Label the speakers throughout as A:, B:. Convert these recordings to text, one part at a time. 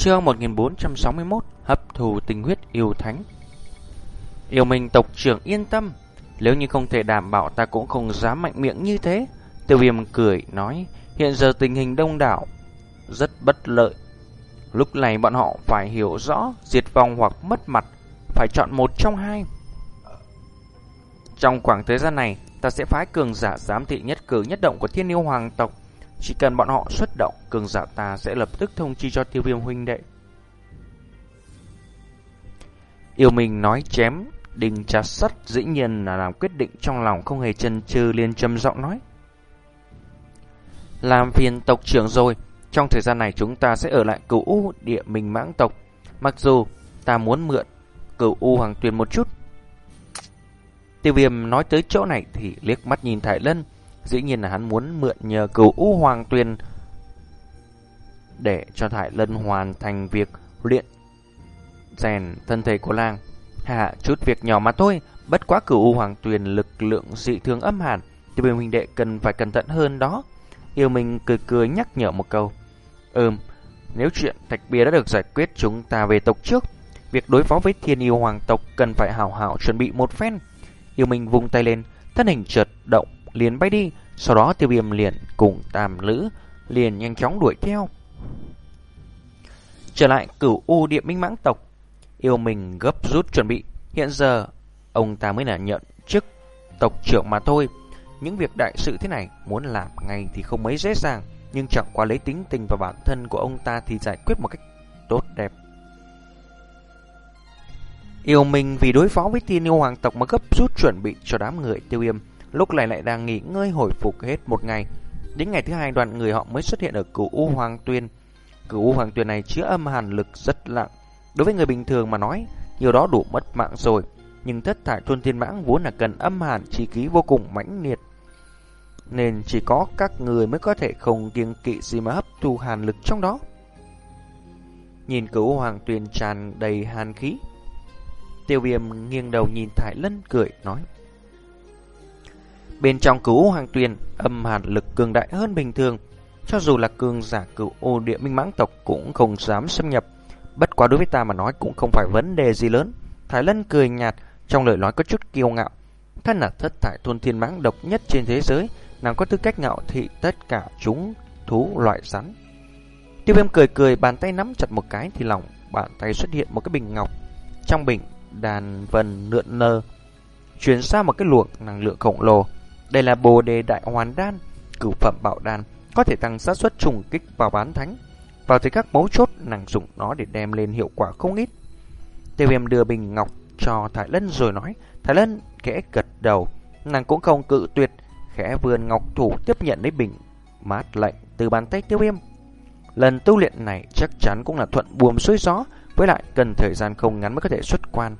A: Chương 1461 Hấp thù tình huyết yêu thánh. Yêu mình tộc trưởng yên tâm, Nếu như không thể đảm bảo ta cũng không dám mạnh miệng như thế. Tiêu viêm cười, nói, Hiện giờ tình hình đông đảo, Rất bất lợi. Lúc này bọn họ phải hiểu rõ Diệt vong hoặc mất mặt, Phải chọn một trong hai. Trong khoảng thời gian này, Ta sẽ phái cường giả giám thị nhất cử nhất động của thiên yêu hoàng tộc. Chỉ cần bọn họ xuất động, Cường giả ta sẽ lập tức thông chi cho tiêu viêm huynh đệ. Yêu mình nói chém, Đình chặt sắt dĩ nhiên là làm quyết định trong lòng không hề chần chừ liền trầm giọng nói. Làm phiền tộc trưởng rồi, Trong thời gian này chúng ta sẽ ở lại cửu u địa mình mãng tộc. Mặc dù ta muốn mượn cửu u hoàng tuyền một chút. Tiêu viêm nói tới chỗ này thì liếc mắt nhìn Thải Lân Dĩ nhiên là hắn muốn mượn nhờ cửu u hoàng tuyền Để cho Thải Lân hoàn thành việc luyện rèn thân thể của làng. Hạ chút việc nhỏ mà thôi, Bất quá cửu u hoàng tuyền lực lượng dị thường âm hàn, thì viêm huynh đệ cần phải cẩn thận hơn đó. Yêu mình cười cười nhắc nhở một câu. Ừm, Nếu chuyện thạch bia đã được giải quyết, chúng ta về tộc trước. Việc đối phó với thiên yêu hoàng tộc Cần phải hảo hảo chuẩn bị một phen. Yêu mình vung tay lên, Thân hình chợt động liền bay đi. Sau đó tiêu viêm liền cùng tam lữ Liền nhanh chóng đuổi theo. Trở lại cửu u địa minh mãng tộc, Yêu mình gấp rút chuẩn bị. Hiện giờ, ông ta mới là nhận chức tộc trưởng mà thôi. Những việc đại sự thế này Muốn làm ngay thì không mấy dễ dàng, Nhưng chẳng qua lấy tính tình và bản thân của ông ta Thì giải quyết một cách tốt đẹp. Yêu mình vì đối phó với tiên yêu hoàng tộc Mà gấp rút chuẩn bị cho đám người tiêu yêm Lúc này lại đang nghỉ ngơi hồi phục hết một ngày. Đến ngày thứ hai, đoàn người họ mới xuất hiện ở cửu U Hoàng Tuyên. Cửu U Hoàng Tuyên này chứa âm hàn lực rất lặng. Đối với người bình thường mà nói, Nhiều đó đủ mất mạng rồi. Nhưng thất thải tuân thiên mãng vốn là cần âm hàn chi khí vô cùng mãnh liệt. Nên chỉ có các người mới có thể không kiêng kỵ gì mà hấp thu hàn lực trong đó. Nhìn cửu hoàng tuyền tràn đầy hàn khí, Tiêu viêm nghiêng đầu nhìn Thái Lân cười, nói Bên trong cửu hoàng tuyền âm hàn lực cường đại hơn bình thường Cho dù là cường giả cửu ô địa minh mãng tộc cũng không dám xâm nhập Bất quá đối với ta mà nói cũng không phải vấn đề gì lớn. Thái Lân cười nhạt, trong lời nói có chút kiêu ngạo. Thân là thất thải thôn thiên mãng độc nhất trên thế giới, nàng có tư cách ngạo thị tất cả chúng thú loại rắn. Tiêu viêm cười cười, bàn tay nắm chặt một cái thì lòng bàn tay xuất hiện một cái bình ngọc. Trong bình, đàn vần lượn nơ chuyển ra một cái luồng năng lượng khổng lồ. Đây là bồ đề đại hoàn đan, cửu phẩm bảo đan, có thể tăng sát suất trùng kích vào bán thánh. Vào thời các mấu chốt, nàng dùng nó để đem lên hiệu quả không ít. Tiêu viêm đưa bình ngọc cho Thái Lân rồi nói. Thái Lân khẽ gật đầu. Nàng cũng không cự tuyệt, khẽ vươn ngọc thủ tiếp nhận lấy bình mát lạnh từ bàn tay tiêu viêm. Lần tu luyện này chắc chắn cũng là thuận buồm xuôi gió, với lại cần thời gian không ngắn mới có thể xuất quan.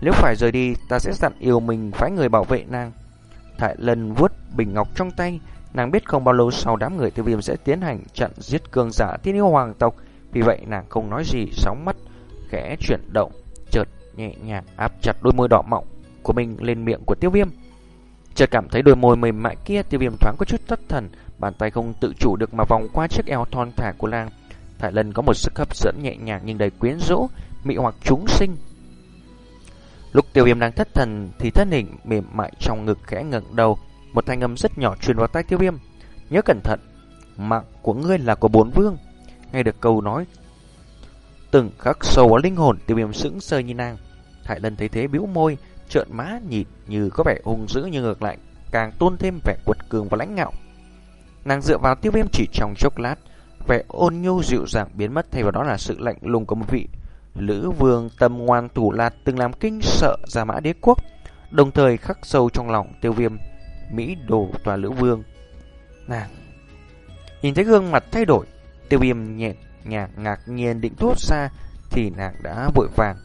A: Nếu phải rời đi, ta sẽ dặn yêu mình phái người bảo vệ nàng. Thải Lân vuốt bình ngọc trong tay, Nàng biết không bao lâu sau đám người tiêu viêm sẽ tiến hành trận giết cường giả thiên yêu hoàng tộc, vì vậy nàng không nói gì, sóng mắt, khẽ chuyển động, chợt nhẹ nhàng áp chặt đôi môi đỏ mọng của mình lên miệng của tiêu viêm. Chợt cảm thấy đôi môi mềm mại kia, tiêu viêm thoáng có chút thất thần, bàn tay không tự chủ được mà vòng qua chiếc eo thon thả của nàng. Thải Lân có một sức hấp dẫn nhẹ nhàng nhưng đầy quyến rũ, mị hoặc chúng sinh. Lúc tiêu viêm đang thất thần thì thân hình mềm mại trong ngực khẽ ngẩng đầu, một thanh âm rất nhỏ truyền vào tai tiêu viêm. Nhớ cẩn thận, mạng của ngươi là của bốn vương. Nghe được câu nói, từng khắc sâu vào linh hồn tiêu viêm sững sờ như nàng. Thái Lân thấy thế bĩu môi, trợn má nhìn như có vẻ hung dữ nhưng ngược lại càng tôn thêm vẻ quật cường và lãnh ngạo. Nàng dựa vào tiêu viêm chỉ trong chốc lát, vẻ ôn nhu dịu dàng biến mất thay vào đó là sự lạnh lùng của một vị lữ vương tâm ngoan thủ lạt từng làm kinh sợ gia mã đế quốc, đồng thời khắc sâu trong lòng tiêu viêm Mỹ đồ tòa lữ vương. Nàng nhìn thấy gương mặt thay đổi, tiêu viêm nhẹ nhàng ngạc nhiên định thốt ra thì nàng đã vội vàng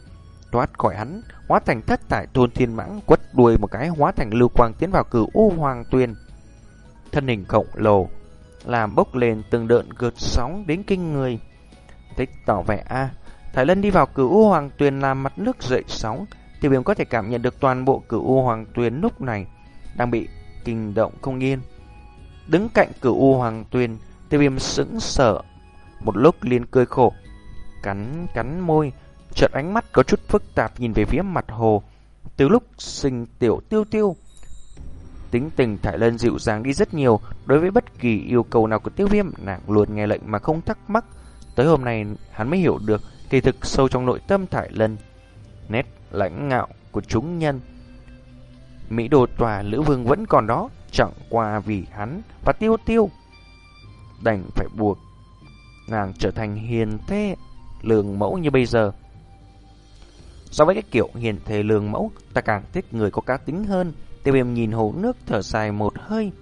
A: thoát khỏi hắn, hóa thành thất tại thôn thiên mãng quất đuôi một cái hóa thành lưu quang tiến vào cửu u hoàng tuyên. Thân hình khổng lồ làm bốc lên từng đợn gợt sóng đến kinh người. Thích tỏ vẻ a, Thái Lân đi vào cửu u hoàng tuyền làm mặt nước dậy sóng, tiêu viêm có thể cảm nhận được toàn bộ cửu u hoàng tuyền lúc này đang bị kinh động không yên. Đứng cạnh cửu U Hoàng tuyền, tiêu viêm sững sở. Một lúc liền cười khổ. cắn cắn môi, chợt ánh mắt có chút phức tạp nhìn về phía mặt hồ. Từ lúc sinh tiểu tiêu tiêu, tính tình Thải Lân dịu dàng đi rất nhiều. Đối với bất kỳ yêu cầu nào của tiêu viêm, nàng luôn nghe lệnh mà không thắc mắc. Tới hôm nay, hắn mới hiểu được kỳ thực sâu trong nội tâm Thải Lân. Nét lãnh ngạo của chúng nhân. Mỹ đồ tòa Lữ Vương vẫn còn đó, chẳng qua vì hắn và tiêu tiêu. Đành phải buộc nàng trở thành hiền thế lường mẫu như bây giờ. So với cái kiểu hiền thế lường mẫu, ta càng thích người có cá tính hơn. Tiêu viêm nhìn hồ nước thở dài một hơi.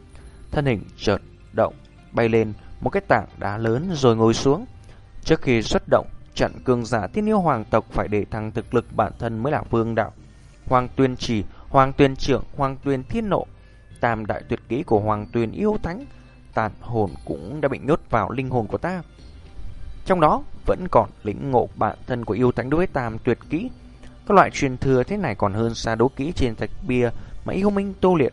A: Thân hình chợt động, bay lên một cái tảng đá lớn rồi ngồi xuống. Trước khi xuất động, trận cường giả thiên yêu hoàng tộc phải để thăng thực lực bản thân mới là vương đạo. Hoàng tuyên chỉ, hoàng tuyên trưởng, hoàng tuyên thiên nộ, tam đại tuyệt kỹ của hoàng tuyên yêu thánh, tàn hồn cũng đã bị nhốt vào linh hồn của ta. Trong đó vẫn còn lĩnh ngộ bản thân của yêu thánh đối với tam tuyệt kỹ. Các loại truyền thừa thế này còn hơn xa đấu kỹ trên thạch bia mà yêu minh tô luyện.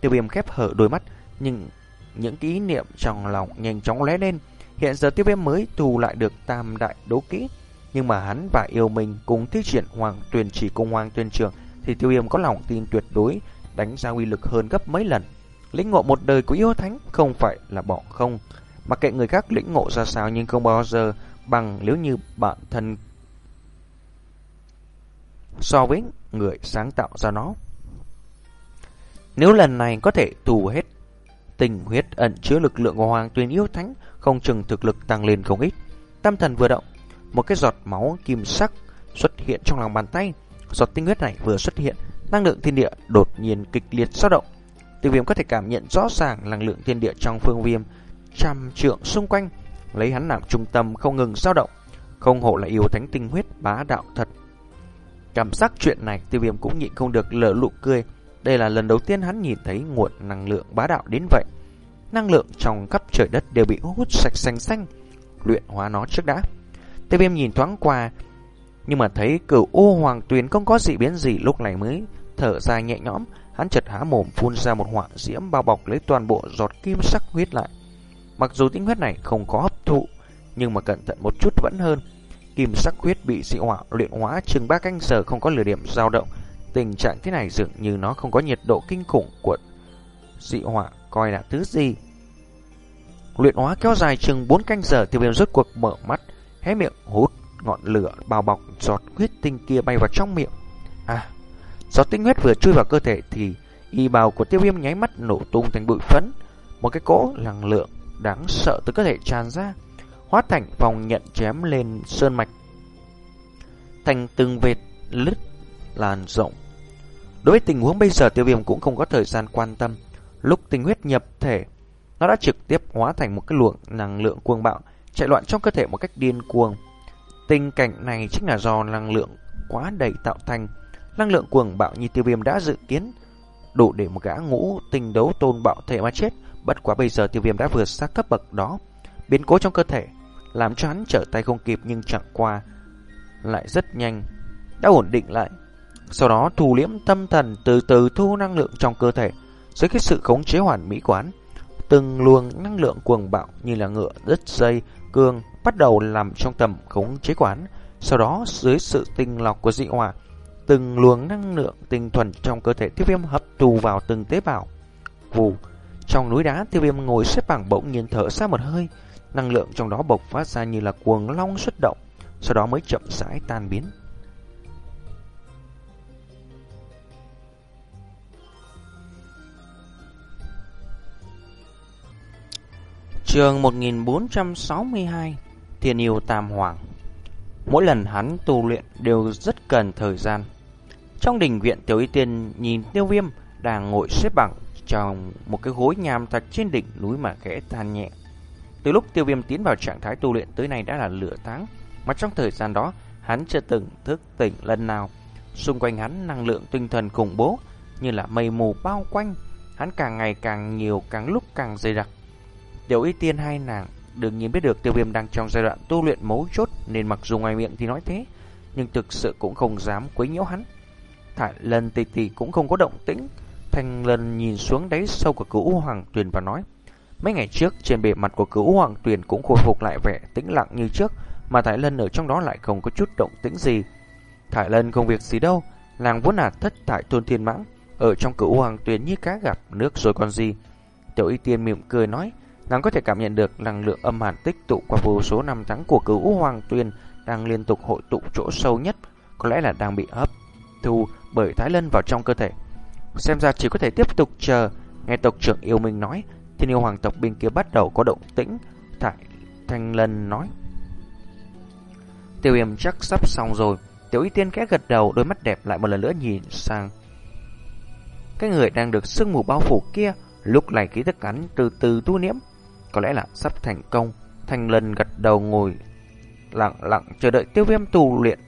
A: Tiêu viêm khép hở đôi mắt, nhưng những ký niệm trong lòng nhanh chóng lóe lên. Hiện giờ tiêu viêm mới thù lại được tam đại đấu kỹ. Nhưng mà hắn và yêu mình cùng thi triển hoàng tuyển chỉ cùng hoàng tuyên trường thì tiêu viêm có lòng tin tuyệt đối đánh ra uy lực hơn gấp mấy lần. Lĩnh ngộ một đời của yêu thánh không phải là bỏ không. Mặc kệ người khác lĩnh ngộ ra sao nhưng không bao giờ bằng nếu như bản thân so với người sáng tạo ra nó. Nếu lần này có thể tù hết tình huyết ẩn chứa lực lượng của Hoàng Tuyền yêu thánh, không chừng thực lực tăng lên không ít. Tâm thần vừa động, một cái giọt máu kim sắc xuất hiện trong lòng bàn tay. Giọt tinh huyết này vừa xuất hiện, năng lượng thiên địa đột nhiên kịch liệt dao động. Tiêu viêm có thể cảm nhận rõ ràng năng lượng thiên địa trong phương viêm trăm trượng xung quanh, lấy hắn làm trung tâm không ngừng dao động. Không hổ là yêu thánh tinh huyết bá đạo thật. Cảm giác chuyện này tiêu viêm cũng nhịn không được lỡ lụ cười. Đây là lần đầu tiên hắn nhìn thấy nguồn năng lượng bá đạo đến vậy. Năng lượng trong khắp trời đất đều bị hút sạch xanh xanh. Luyện hóa nó trước đã. Tiêu viêm nhìn thoáng qua, nhưng mà thấy cửu ô hoàng tuyền không có dị biến gì lúc này mới thở dài nhẹ nhõm. Hắn chật há mồm phun ra một hỏa diễm bao bọc lấy toàn bộ giọt kim sắc huyết lại. Mặc dù tinh huyết này không có hấp thụ, nhưng mà cẩn thận một chút vẫn hơn. Kim sắc huyết bị dị hỏa luyện hóa chừng ba canh giờ không có lửa điểm dao động. Tình trạng thế này dường như nó không có nhiệt độ kinh khủng của dị hỏa coi là thứ gì. Luyện hóa kéo dài chừng 4 canh giờ tiêu viêm rốt cuộc mở mắt, hé miệng hút ngọn lửa bao bọc giọt huyết tinh kia bay vào trong miệng. À, giọt tinh huyết vừa chui vào cơ thể thì y bào của tiêu viêm nháy mắt nổ tung thành bụi phấn. Một cái cỗ năng lượng đáng sợ từ cơ thể tràn ra, hóa thành vòng nhận chém lên sơn mạch. Thành từng vệt lứt làn rộng. Đối với tình huống bây giờ tiêu viêm cũng không có thời gian quan tâm. Lúc tinh huyết nhập thể, nó đã trực tiếp hóa thành một cái luồng năng lượng cuồng bạo chạy loạn trong cơ thể một cách điên cuồng. Tình cảnh này chính là do năng lượng quá đầy tạo thành. Năng lượng cuồng bạo như tiêu viêm đã dự kiến, đủ để một gã ngũ tình đấu tôn bạo thể mà chết. Bất quá bây giờ tiêu viêm đã vượt xa cấp bậc đó. Biến cố trong cơ thể, làm cho hắn trở tay không kịp nhưng chẳng qua. Lại rất nhanh, đã ổn định lại. Sau đó thù liễm tâm thần từ từ thu năng lượng trong cơ thể. Dưới cái sự khống chế hoàn mỹ quán, từng luồng năng lượng cuồng bạo như là ngựa, đứt dây, cương bắt đầu làm trong tầm khống chế quán. Sau đó dưới sự tinh lọc của dị hỏa, từng luồng năng lượng tinh thuần trong cơ thể tiêu viêm hấp tù vào từng tế bào. Vù, trong núi đá tiêu viêm ngồi xếp bằng bỗng nhiên thở ra một hơi, năng lượng trong đó bộc phát ra như là cuồng long xuất động, sau đó mới chậm rãi tan biến. Trường 1462 Thiên yêu Tam Hoàng Mỗi lần hắn tu luyện đều rất cần thời gian Trong đình viện Tiểu Y Tiên nhìn tiêu viêm đang ngồi xếp bằng trong một cái gối nhàm thạch trên đỉnh núi mà khẽ than nhẹ. Từ lúc tiêu viêm tiến vào trạng thái tu luyện tới nay đã là lửa tháng, mà trong thời gian đó hắn chưa từng thức tỉnh lần nào. Xung quanh hắn năng lượng tinh thần khủng bố như là mây mù bao quanh, hắn càng ngày càng nhiều càng lúc càng dày đặc. Tiểu y tiên hai nàng đương nhiên biết được tiêu viêm đang trong giai đoạn tu luyện mấu chốt nên mặc dù ngoài miệng thì nói thế, nhưng thực sự cũng không dám quấy nhiễu hắn. Thải lần tỷ tỷ cũng không có động tĩnh, Thanh Lân nhìn xuống đáy sâu của cửu hoàng tuyền và nói Mấy ngày trước trên bề mặt của cửu hoàng tuyền cũng khôi phục lại vẻ tĩnh lặng như trước mà thải Lân ở trong đó lại không có chút động tĩnh gì. thải Lân không việc gì đâu, nàng vốn là thất tại thôn thiên mãng, ở trong cửu hoàng tuyền như cá gặp nước rồi còn gì. Tiểu y tiên mỉm cười nói, nàng có thể cảm nhận được năng lượng âm hàn tích tụ qua vô số năm tháng của cửu hoàng tuyên đang liên tục hội tụ chỗ sâu nhất, có lẽ là đang bị hấp thu bởi Thái Lân vào trong cơ thể. Xem ra chỉ có thể tiếp tục chờ, nghe tộc trưởng yêu mình nói, thiên yêu hoàng tộc bên kia bắt đầu có động tĩnh. Tại Thanh Lân nói. Tiêu viêm chắc sắp xong rồi, tiểu y tiên kẽ gật đầu, đôi mắt đẹp lại một lần nữa nhìn sang. Cái người đang được sương mù bao phủ kia, lúc này khí thức hắn từ từ tu niệm, có lẽ là sắp thành công. Thanh Lân gật đầu ngồi lặng lặng chờ đợi tiêu viêm tu luyện.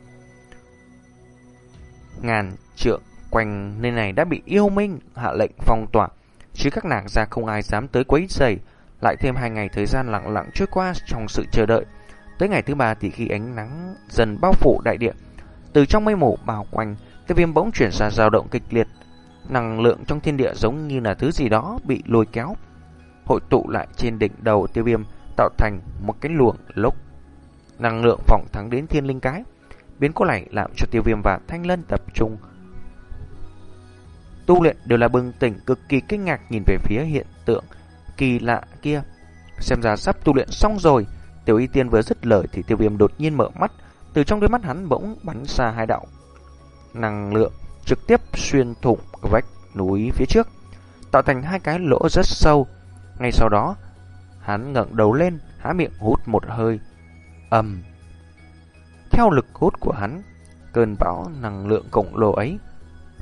A: Ngàn trượng quanh nơi này đã bị yêu minh hạ lệnh phong tỏa, chứ các nàng ra không ai dám tới quấy rầy. Lại thêm hai ngày thời gian lặng lặng trôi qua trong sự chờ đợi. Tới ngày thứ ba thì khi ánh nắng dần bao phủ đại địa, từ trong mây mù bao quanh, tiêu viêm bỗng chuyển ra dao động kịch liệt. Năng lượng trong thiên địa giống như là thứ gì đó bị lôi kéo, hội tụ lại trên đỉnh đầu tiêu viêm, tạo thành một cái luồng lốc, năng lượng phỏng thắng đến thiên linh cái. Biến cố này làm cho tiêu viêm và thanh lân tập trung. Tu luyện đều là bừng tỉnh cực kỳ kinh ngạc nhìn về phía hiện tượng kỳ lạ kia. Xem ra sắp tu luyện xong rồi. Tiểu y tiên vừa dứt lời thì tiêu viêm đột nhiên mở mắt. Từ trong đôi mắt hắn bỗng bắn ra hai đạo. Năng lượng trực tiếp xuyên thủng vách núi phía trước. Tạo thành hai cái lỗ rất sâu. Ngay sau đó, hắn ngẩng đầu lên, há miệng hút một hơi ầm. Theo lực hút của hắn, cơn bão năng lượng khổng lồ ấy,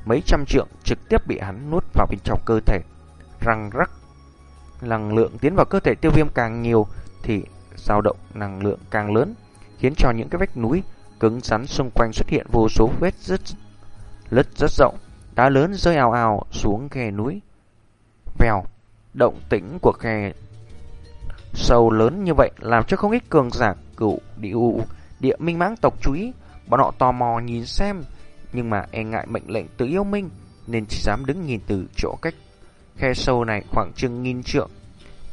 A: mấy trăm trượng trực tiếp bị hắn nuốt vào bên trong cơ thể. Răng rắc, năng lượng tiến vào cơ thể tiêu viêm càng nhiều thì dao động năng lượng càng lớn, khiến cho những cái vách núi cứng rắn xung quanh xuất hiện vô số vết rất lứt rất rộng, đá lớn rơi ào ào xuống khe núi. Vèo, động tĩnh của khe sâu lớn như vậy làm cho không ít cường giả cửu địa, địa minh mãng tộc chú ý. Bọn họ tò mò nhìn xem, nhưng mà e ngại mệnh lệnh từ yêu minh, nên chỉ dám đứng nhìn từ chỗ cách khe sâu này khoảng chừng nghìn trượng.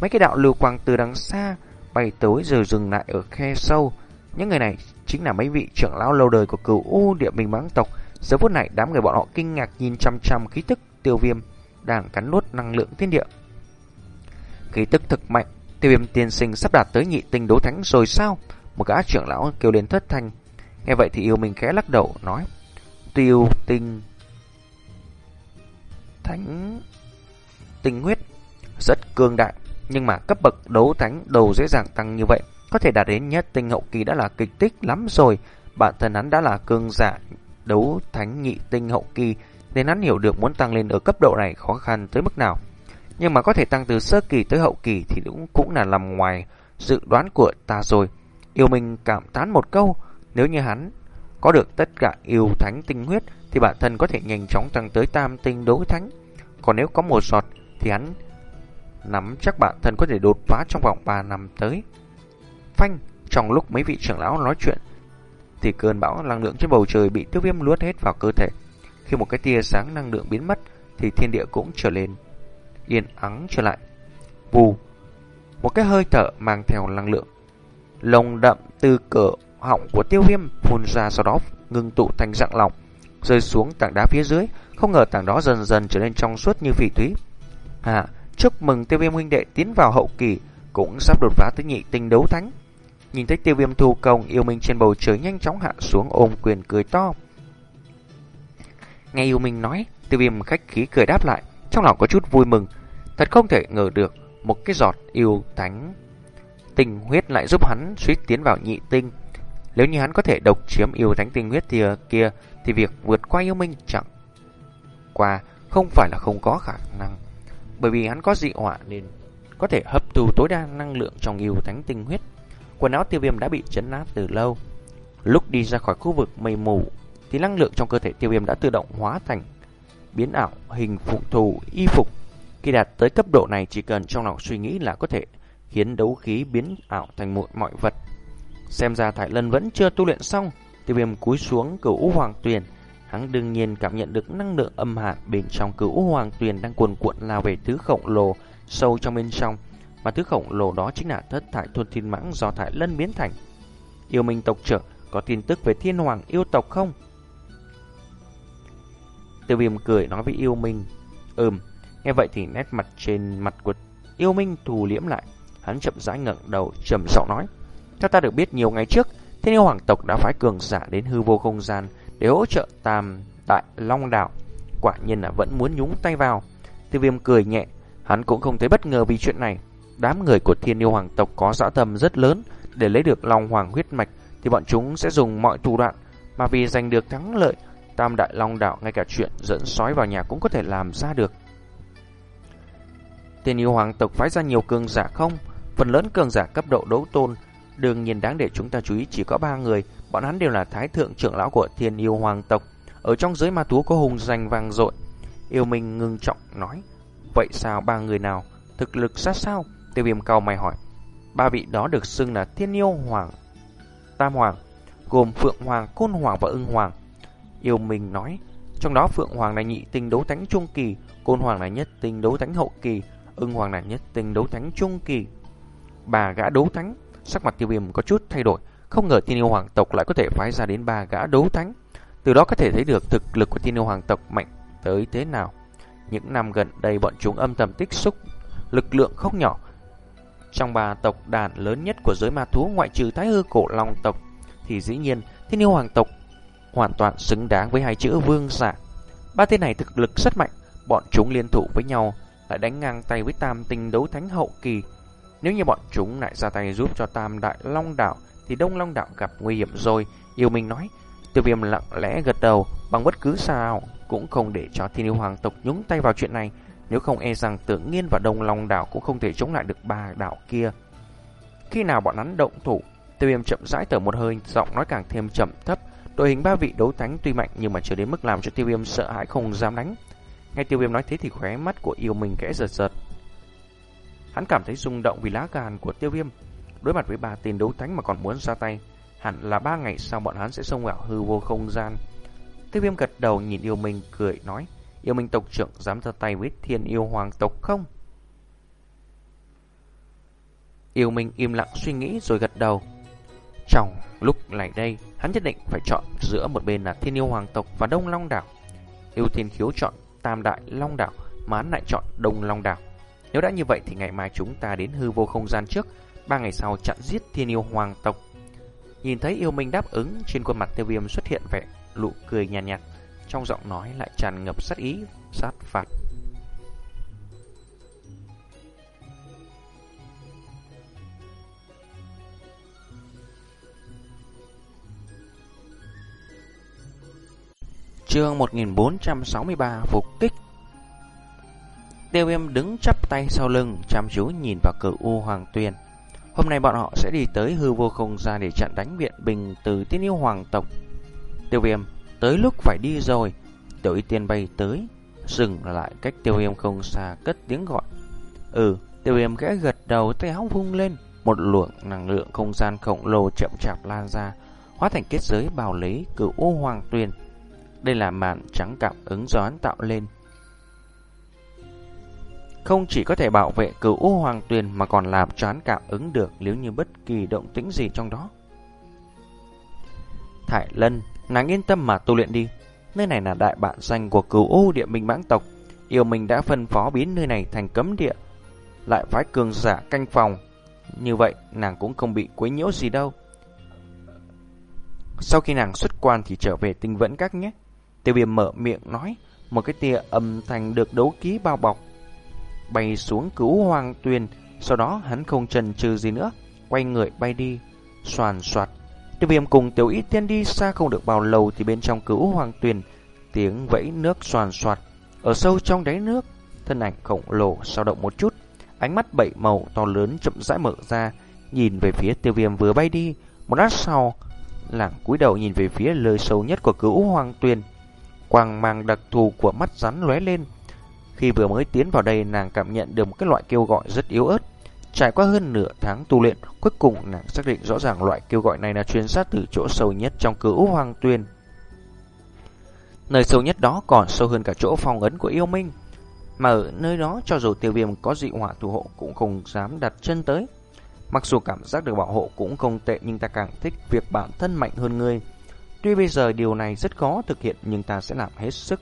A: Mấy cái đạo lưu quang từ đằng xa bay tới rồi dừng lại ở khe sâu. Những người này chính là mấy vị trưởng lão lâu đời của cửu u địa minh mãng tộc. Giờ phút này đám người bọn họ kinh ngạc nhìn chăm chăm khí tức tiêu viêm đang cắn nuốt năng lượng thiên địa. Khí tức thực mạnh, tiêu viêm tiên sinh sắp đạt tới nhị tinh đấu thánh rồi sao? Một gã trưởng lão kêu lên thất thanh. Nghe vậy thì yêu mình khẽ lắc đầu nói. Tiêu tinh thánh tinh huyết rất cương đại. Nhưng mà cấp bậc đấu thánh đầu dễ dàng tăng như vậy. Có thể đạt đến nhất tinh hậu kỳ đã là kịch tích lắm rồi. Bản thân hắn đã là cương giả đấu thánh nhị tinh hậu kỳ. Nên hắn hiểu được muốn tăng lên ở cấp độ này khó khăn tới mức nào. Nhưng mà có thể tăng từ sơ kỳ tới hậu kỳ thì cũng, cũng là nằm ngoài dự đoán của ta rồi. Yêu mình cảm thán một câu, nếu như hắn có được tất cả yêu thánh tinh huyết thì bản thân có thể nhanh chóng tăng tới tam tinh đấu thánh. Còn nếu có một giọt thì hắn nắm chắc bản thân có thể đột phá trong vòng 3 năm tới. Phanh, trong lúc mấy vị trưởng lão nói chuyện thì cơn bão năng lượng trên bầu trời bị tiêu viêm luốt hết vào cơ thể. Khi một cái tia sáng năng lượng biến mất thì thiên địa cũng trở lên yên ắng trở lại. Vù, một cái hơi thở mang theo năng lượng lồng đậm từ cửa họng của tiêu viêm phun ra sau đó ngưng tụ thành dạng lỏng, rơi xuống tảng đá phía dưới. Không ngờ tảng đó dần dần trở nên trong suốt như phỉ thúy. À, chúc mừng tiêu viêm huynh đệ tiến vào hậu kỳ, cũng sắp đột phá tới nhị tinh đấu thánh. Nhìn thấy tiêu viêm thu công yêu minh trên bầu trời nhanh chóng hạ xuống ôm quyền cười to. Nghe yêu minh nói, tiêu viêm khách khí cười đáp lại, trong lòng có chút vui mừng. Thật không thể ngờ được, một cái giọt yêu thánh tinh huyết lại giúp hắn suýt tiến vào nhị tinh. Nếu như hắn có thể độc chiếm yêu thánh tinh huyết thì kia, thì việc vượt qua yêu minh chẳng qua không phải là không có khả năng. Bởi vì hắn có dị họa nên có thể hấp thu tối đa năng lượng trong yêu thánh tinh huyết. Quần áo tiêu viêm đã bị chấn nát từ lâu. Lúc đi ra khỏi khu vực mây mù, thì năng lượng trong cơ thể tiêu viêm đã tự động hóa thành biến ảo hình phụ thù y phục. Khi đạt tới cấp độ này chỉ cần trong lòng suy nghĩ là có thể khiến đấu khí biến ảo thành một mọi vật. Xem ra Thải Lân vẫn chưa tu luyện xong, tiêu viêm cúi xuống cửu hoàng tuyền. Hắn đương nhiên cảm nhận được năng lượng âm hạt bên trong cửu hoàng tuyền đang cuồn cuộn lao về thứ khổng lồ sâu trong bên trong. Mà thứ khổng lồ đó chính là thất thải thuần thiên mãng do Thải Lân biến thành. Yêu Minh tộc trưởng có tin tức về thiên hoàng yêu tộc không? Tiêu viêm cười nói với yêu Minh. Ừm, nghe vậy thì nét mặt trên mặt của yêu Minh thù liễm lại. Hắn chậm rãi ngẩng đầu trầm giọng nói. Theo ta được biết nhiều ngày trước, thiên yêu hoàng tộc đã phái cường giả đến hư vô không gian để hỗ trợ tam tại Long Đảo. Quả nhiên là vẫn muốn nhúng tay vào. Tiêu viêm cười nhẹ, hắn cũng không thấy bất ngờ vì chuyện này. Đám người của thiên yêu hoàng tộc có dã tâm rất lớn để lấy được Long Hoàng huyết mạch thì bọn chúng sẽ dùng mọi thủ đoạn mà vì giành được thắng lợi Tam Đại Long Đạo ngay cả chuyện dẫn sói vào nhà cũng có thể làm ra được. Tiên yêu hoàng tộc phái ra nhiều cường giả không? Phần lớn cường giả cấp độ đấu tôn, đương nhiên đáng để chúng ta chú ý chỉ có ba người, bọn hắn đều là thái thượng trưởng lão của thiên yêu hoàng tộc. Ở trong giới ma thú có hùng danh vang dội. Yêu Minh ngưng trọng nói, vậy sao ba người nào? Thực lực sát sao? Tiêu viêm cao mày hỏi. Ba vị đó được xưng là thiên yêu hoàng, tam hoàng, gồm phượng hoàng, côn hoàng và ưng hoàng. Yêu Minh nói, trong đó Phượng Hoàng là nhị tinh đấu thánh trung kỳ, Côn Hoàng là nhất tinh đấu thánh hậu kỳ, ưng Hoàng là nhất tinh đấu thánh trung kỳ. Bà gã đấu thánh, sắc mặt tiêu viêm có chút thay đổi, không ngờ tiên yêu hoàng tộc lại có thể phái ra đến ba gã đấu thánh. Từ đó có thể thấy được thực lực của tiên yêu hoàng tộc mạnh tới thế nào. Những năm gần đây bọn chúng âm thầm tích xúc lực lượng không nhỏ. Trong ba tộc đàn lớn nhất của giới ma thú ngoại trừ Thái Hư Cổ Long tộc thì dĩ nhiên Thiên yêu hoàng tộc hoàn toàn xứng đáng với hai chữ vương giả. Ba tên này thực lực rất mạnh, bọn chúng liên thủ với nhau lại đánh ngang tay với tam tinh đấu thánh hậu kỳ. Nếu như bọn chúng lại ra tay giúp cho tam đại long đảo thì đông long đảo gặp nguy hiểm rồi. Yêu Minh nói, tiêu viêm lặng lẽ gật đầu bằng bất cứ sao cũng không để cho thiên yêu hoàng tộc nhúng tay vào chuyện này. Nếu không e rằng tưởng nghiên và đông long đảo cũng không thể chống lại được ba đảo kia. Khi nào bọn hắn động thủ, tiêu viêm chậm rãi thở một hơi, giọng nói càng thêm chậm thấp, Đội hình ba vị đấu thánh tuy mạnh nhưng mà chưa đến mức làm cho tiêu viêm sợ hãi không dám đánh. Nghe tiêu viêm nói thế thì khóe mắt của yêu mình kẽ giật giật. Hắn cảm thấy rung động vì lá gan của tiêu viêm. Đối mặt với ba tên đấu thánh mà còn muốn ra tay. Hẳn là ba ngày sau bọn hắn sẽ xông vào hư vô không gian. Tiêu viêm gật đầu nhìn yêu mình, cười nói. Yêu minh tộc trưởng dám ra tay với thiên yêu hoàng tộc không? Yêu minh im lặng suy nghĩ rồi gật đầu. Trong lúc này đây, hắn nhất định phải chọn giữa một bên là Thiên Yêu Hoàng tộc và Đông Long đảo. Yêu Thiên Khiếu chọn Tam Đại Long đảo, mà hắn lại chọn Đông Long đảo. Nếu đã như vậy thì ngày mai chúng ta đến hư vô không gian trước, ba ngày sau chặn giết Thiên Yêu Hoàng tộc. Nhìn thấy yêu minh đáp ứng, trên khuôn mặt tiêu viêm xuất hiện vẻ lụ cười nhàn nhạt, nhạt, trong giọng nói lại tràn ngập sát ý, sát phạt. Chương 1463 Phục kích. Tiêu viêm đứng chắp tay sau lưng, Chăm chú nhìn vào cử U Hoàng Tuyền. Hôm nay bọn họ sẽ đi tới hư vô không gian Để chặn đánh viện bình từ tiên yêu hoàng tộc. Tiêu viêm, Tới lúc phải đi rồi. Tiểu y tiên bay tới, Dừng lại cách tiêu viêm không xa, Cất tiếng gọi. Ừ Tiêu viêm khẽ gật đầu, tay áo vung lên. Một luồng năng lượng không gian khổng lồ chậm chạp lan ra, Hóa thành kết giới bào lấy cửu U Hoàng Tuyền đây là màn trắng cảm ứng do hắn tạo lên. Không chỉ có thể bảo vệ cửu U Hoàng Tuyền mà còn làm cho hắn cảm ứng được nếu như bất kỳ động tĩnh gì trong đó. Thải Lân, nàng yên tâm mà tu luyện đi. Nơi này là đại bản danh của cửu U địa minh mãng tộc. Yêu mình đã phân phó biến nơi này thành cấm địa. Lại phái cường giả canh phòng. Như vậy nàng cũng không bị quấy nhiễu gì đâu. Sau khi nàng xuất quan thì trở về tinh vẫn các nhé. Tiêu viêm mở miệng nói, một cái tia âm thanh được đấu ký bao bọc, bay xuống cứu hoàng tuyền, sau đó hắn không chần chừ gì nữa, quay người bay đi, soàn soạt. Tiêu viêm cùng tiểu ít tiên đi xa không được bao lâu thì bên trong cứu hoàng tuyền, tiếng vẫy nước soàn soạt, ở sâu trong đáy nước, thân ảnh khổng lồ sao động một chút, ánh mắt bảy màu to lớn chậm rãi mở ra, nhìn về phía tiêu viêm vừa bay đi, một lát sau, lảng cúi đầu nhìn về phía lời sâu nhất của cứu hoàng tuyền. Quang mang đặc thù của mắt rắn lóe lên. Khi vừa mới tiến vào đây, nàng cảm nhận được một cái loại kêu gọi rất yếu ớt. Trải qua hơn nửa tháng tu luyện, cuối cùng nàng xác định rõ ràng loại kêu gọi này là truyền sát từ chỗ sâu nhất trong cửu hoang tuyên. Nơi sâu nhất đó còn sâu hơn cả chỗ phong ấn của yêu minh. Mà ở nơi đó cho dù tiêu viêm có dị hỏa thủ hộ cũng không dám đặt chân tới. Mặc dù cảm giác được bảo hộ cũng không tệ nhưng ta càng thích việc bản thân mạnh hơn ngươi. Tuy bây giờ điều này rất khó thực hiện nhưng ta sẽ làm hết sức.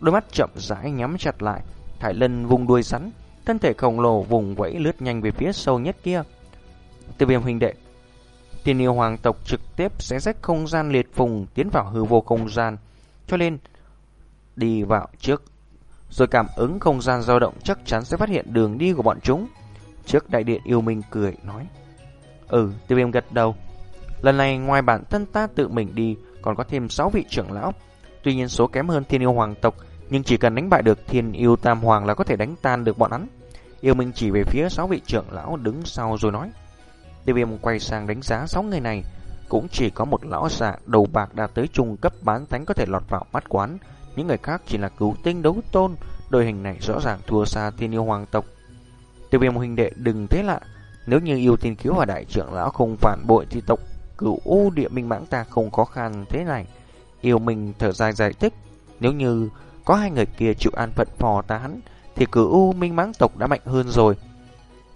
A: Đôi mắt chậm rãi nhắm chặt lại, Thải Lân vùng đuôi rắn, thân thể khổng lồ vùng vẫy lướt nhanh về phía sâu nhất kia. Tiêu viêm huynh đệ, Tiên yêu hoàng tộc trực tiếp sẽ rách không gian liệt phùng tiến vào hư vô không gian, cho nên đi vào trước rồi cảm ứng không gian dao động chắc chắn sẽ phát hiện đường đi của bọn chúng. Trước đại điện yêu minh cười nói. Ừ, tiêu viêm gật đầu. Lần này ngoài bản thân ta tự mình đi, còn có thêm 6 vị trưởng lão. Tuy nhiên số kém hơn thiên yêu hoàng tộc, nhưng chỉ cần đánh bại được thiên yêu tam hoàng là có thể đánh tan được bọn hắn. Yêu minh chỉ về phía 6 vị trưởng lão đứng sau rồi nói. Tiêu viêm quay sang đánh giá 6 người này. Cũng chỉ có một lão già đầu bạc đạt tới trung cấp bán thánh có thể lọt vào mắt quán. Những người khác chỉ là cứu tinh đấu tôn, đội hình này rõ ràng thua xa thiên yêu hoàng tộc. Tiêu viêm huynh đệ đừng thế lạ, nếu như yêu thiên cứu và đại trưởng lão không phản bội thì tộc cửu u địa minh mãng ta không khó khăn thế này. Yêu mình thở dài giải thích, nếu như có hai người kia chịu an phận phò ta hắn, thì cửu u minh mãng tộc đã mạnh hơn rồi.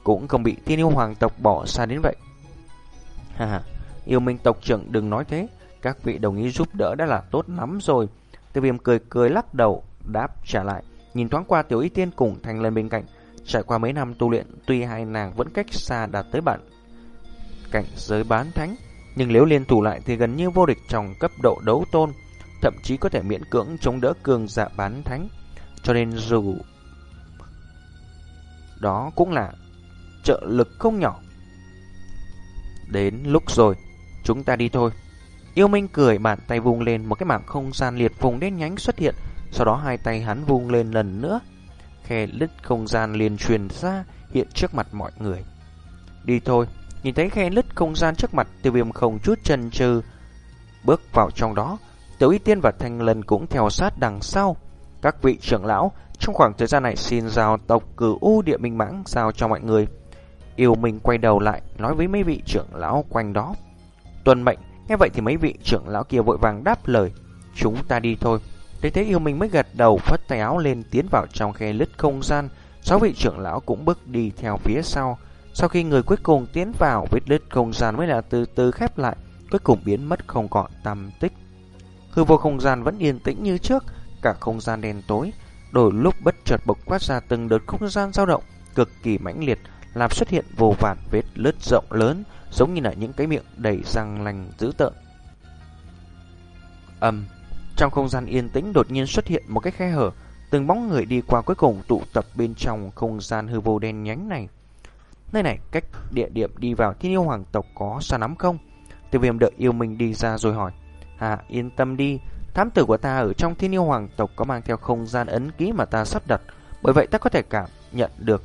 A: Cũng không bị thiên yêu hoàng tộc bỏ xa đến vậy. Ha ha, yêu minh tộc trưởng đừng nói thế, các vị đồng ý giúp đỡ đã là tốt lắm rồi. Tiêu viêm cười cười lắc đầu, đáp trả lại. Nhìn thoáng qua tiểu y tiên cùng thành lên bên cạnh. Trải qua mấy năm tu luyện, tuy hai nàng vẫn cách xa đạt tới bạn cảnh giới bán thánh, nhưng nếu liên thủ lại thì gần như vô địch trong cấp độ đấu tôn, thậm chí có thể miễn cưỡng chống đỡ cường giả bán thánh. Cho nên dù đó cũng là trợ lực không nhỏ. Đến lúc rồi, chúng ta đi thôi. Yêu Minh cười bàn tay vung lên một cái mảng không gian liệt vùng đen nhánh xuất hiện, sau đó hai tay hắn vung lên lần nữa. Khe lít không gian liền truyền ra hiện trước mặt mọi người. Đi thôi, nhìn thấy khe lít không gian trước mặt tiêu viêm không chút chần chừ bước vào trong đó. Tiểu Y Tiên và Thanh Lân cũng theo sát đằng sau. Các vị trưởng lão, trong khoảng thời gian này xin giao tộc cử u địa minh mãng giao cho mọi người. Yêu mình quay đầu lại, nói với mấy vị trưởng lão quanh đó. Tuần mệnh, nghe vậy thì mấy vị trưởng lão kia vội vàng đáp lời. Chúng ta đi thôi. Thế thế yêu mình mới gật đầu phất tay áo lên tiến vào trong khe lứt không gian. Sáu vị trưởng lão cũng bước đi theo phía sau. Sau khi người cuối cùng tiến vào, vết lứt không gian mới là từ từ khép lại, cuối cùng biến mất không còn tăm tích. Hư vô không gian vẫn yên tĩnh như trước, cả không gian đen tối, đổi lúc bất chợt bộc phát ra từng đợt không gian dao động cực kỳ mãnh liệt, làm xuất hiện vô vàn vết lứt rộng lớn, giống như là những cái miệng đầy răng lành dữ tợn. Âm, trong không gian yên tĩnh đột nhiên xuất hiện một cái khe hở, từng bóng người đi qua cuối cùng tụ tập bên trong không gian hư vô đen nhánh này. Nơi này cách địa điểm đi vào thiên yêu hoàng tộc có xa lắm không? Tiêu viêm đợi yêu mình đi ra rồi hỏi. À yên tâm đi, thám tử của ta ở trong thiên yêu hoàng tộc có mang theo không gian ấn ký mà ta sắp đặt. Bởi vậy ta có thể cảm nhận được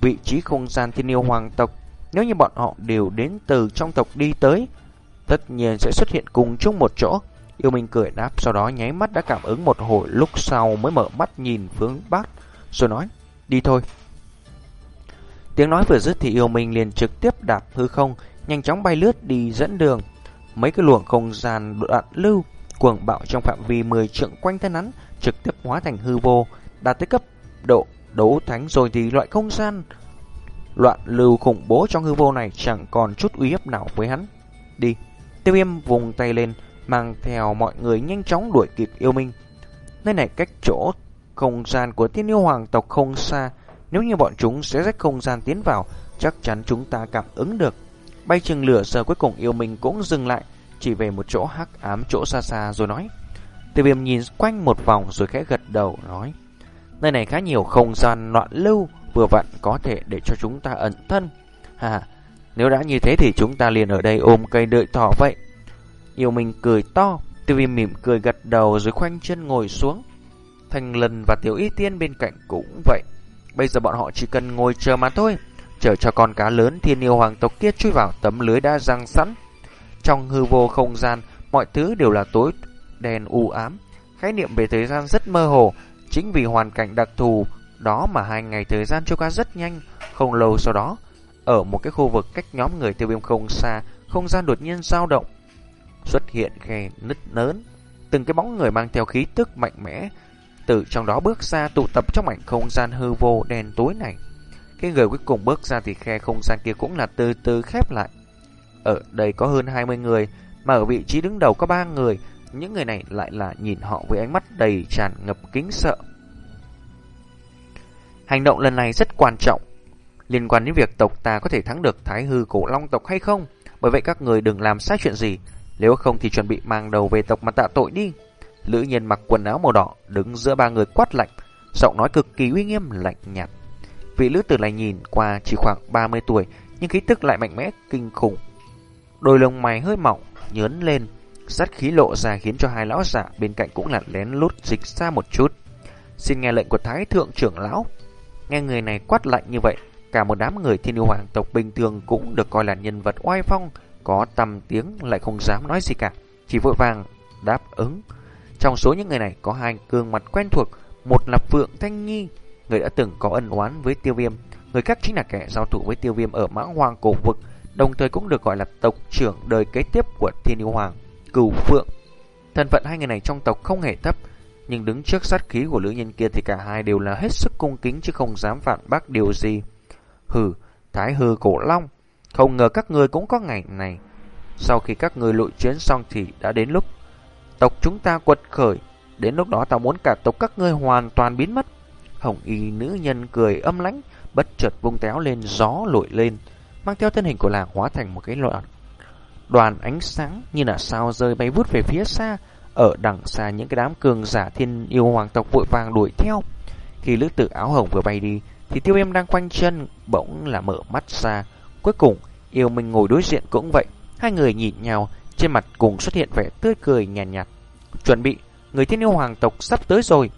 A: vị trí không gian thiên yêu hoàng tộc. Nếu như bọn họ đều đến từ trong tộc đi tới, tất nhiên sẽ xuất hiện cùng chung một chỗ. Yêu Minh cười đáp, sau đó nháy mắt đã cảm ứng một hồi lúc sau mới mở mắt nhìn phương Bắc, rồi nói, đi thôi. Tiếng nói vừa dứt thì yêu Minh liền trực tiếp đạp hư không, nhanh chóng bay lướt đi dẫn đường. Mấy cái luồng không gian đoạn lưu, cuồng bạo trong phạm vi 10 trượng quanh thân hắn, trực tiếp hóa thành hư vô, đạt tới cấp độ đấu thánh rồi thì loại không gian loạn lưu khủng bố trong hư vô này chẳng còn chút uy hiếp nào với hắn. Đi. Tiêu viêm vùng tay lên, mang theo mọi người nhanh chóng đuổi kịp yêu minh. Nơi này cách chỗ không gian của tiên yêu hoàng tộc không xa, nếu như bọn chúng sẽ rách không gian tiến vào, chắc chắn chúng ta cảm ứng được. Bay chừng lửa giờ cuối cùng yêu mình cũng dừng lại, chỉ về một chỗ hắc ám chỗ xa xa rồi nói. Tiêu viêm nhìn quanh một vòng rồi khẽ gật đầu nói. Nơi này khá nhiều không gian loạn lưu, vừa vặn có thể để cho chúng ta ẩn thân. Hà, nếu đã như thế thì chúng ta liền ở đây ôm cây đợi thỏ vậy. Yêu mình cười to, tiêu viêm mỉm cười gật đầu rồi khoanh chân ngồi xuống. Thành Lần và Tiểu Y Tiên bên cạnh cũng vậy. Bây giờ bọn họ chỉ cần ngồi chờ mà thôi, chờ cho con cá lớn thiên yêu hoàng tộc kia chui vào tấm lưới đã răng sẵn. Trong hư vô không gian, mọi thứ đều là tối đèn u ám. Khái niệm về thời gian rất mơ hồ, chính vì hoàn cảnh đặc thù đó mà hai ngày thời gian trôi qua rất nhanh. Không lâu sau đó, ở một cái khu vực cách nhóm người tiêu viêm không xa, không gian đột nhiên dao động, xuất hiện khe nứt lớn. Từng cái bóng người mang theo khí tức mạnh mẽ từ trong đó bước ra tụ tập trong mảnh không gian hư vô đen tối này. Cái người cuối cùng bước ra thì khe không gian kia cũng là từ từ khép lại. Ở đây có hơn 20 người, mà ở vị trí đứng đầu có 3 người. Những người này lại là nhìn họ với ánh mắt đầy tràn ngập kính sợ. Hành động lần này rất quan trọng, liên quan đến việc tộc ta có thể thắng được Thái Hư Cổ Long tộc hay không. Bởi vậy các người đừng làm sai chuyện gì, nếu không thì chuẩn bị mang đầu về tộc mà tạ tội đi. Lữ nhân mặc quần áo màu đỏ, đứng giữa ba người quát lạnh, giọng nói cực kỳ uy nghiêm lạnh nhạt. Vị lữ tử này nhìn qua chỉ khoảng 30 tuổi, nhưng khí tức lại mạnh mẽ kinh khủng. Đôi lông mày hơi mỏng, nhớn lên, sát khí lộ ra khiến cho hai lão giả bên cạnh cũng là lén lút dịch ra một chút. Xin nghe lệnh của Thái Thượng trưởng lão. Nghe người này quát lạnh như vậy, cả một đám người thiên yêu hoàng tộc bình thường cũng được coi là nhân vật oai phong, có tầm tiếng lại không dám nói gì cả, chỉ vội vàng đáp ứng. Trong số những người này có hai gương mặt quen thuộc, một là Phượng Thanh Nhi, người đã từng có ân oán với Tiêu Viêm, người khác chính là kẻ giao thủ với Tiêu Viêm ở mã Hoàng cổ vực, đồng thời cũng được gọi là tộc trưởng đời kế tiếp của Thiên Yêu Hoàng, Cửu Phượng. Thân phận hai người này trong tộc không hề thấp, nhưng đứng trước sát khí của lữ nhân kia thì cả hai đều là hết sức cung kính chứ không dám phản bác điều gì. Hừ, Thái Hư Cổ Long, không ngờ các ngươi cũng có ngày này. Sau khi các ngươi lội chuyến xong thì đã đến lúc tộc chúng ta quật khởi. Đến lúc đó tao muốn cả tộc các ngươi hoàn toàn biến mất. Hồng y nữ nhân cười âm lãnh, bất chợt vung téo lên gió lội lên, mang theo thân hình của làng hóa thành một cái loạt đoàn ánh sáng như là sao rơi bay vút về phía xa. Ở đằng xa những cái đám cường giả thiên yêu hoàng tộc vội vàng đuổi theo. Khi lữ tử áo hồng vừa bay đi, thì tiêu em đang quanh chân bỗng là mở mắt ra. Cuối cùng, yêu mình ngồi đối diện cũng vậy. Hai người nhìn nhau, trên mặt cùng xuất hiện vẻ tươi cười nhàn nhạt, nhạt. Chuẩn bị, người thiên yêu hoàng tộc sắp tới rồi.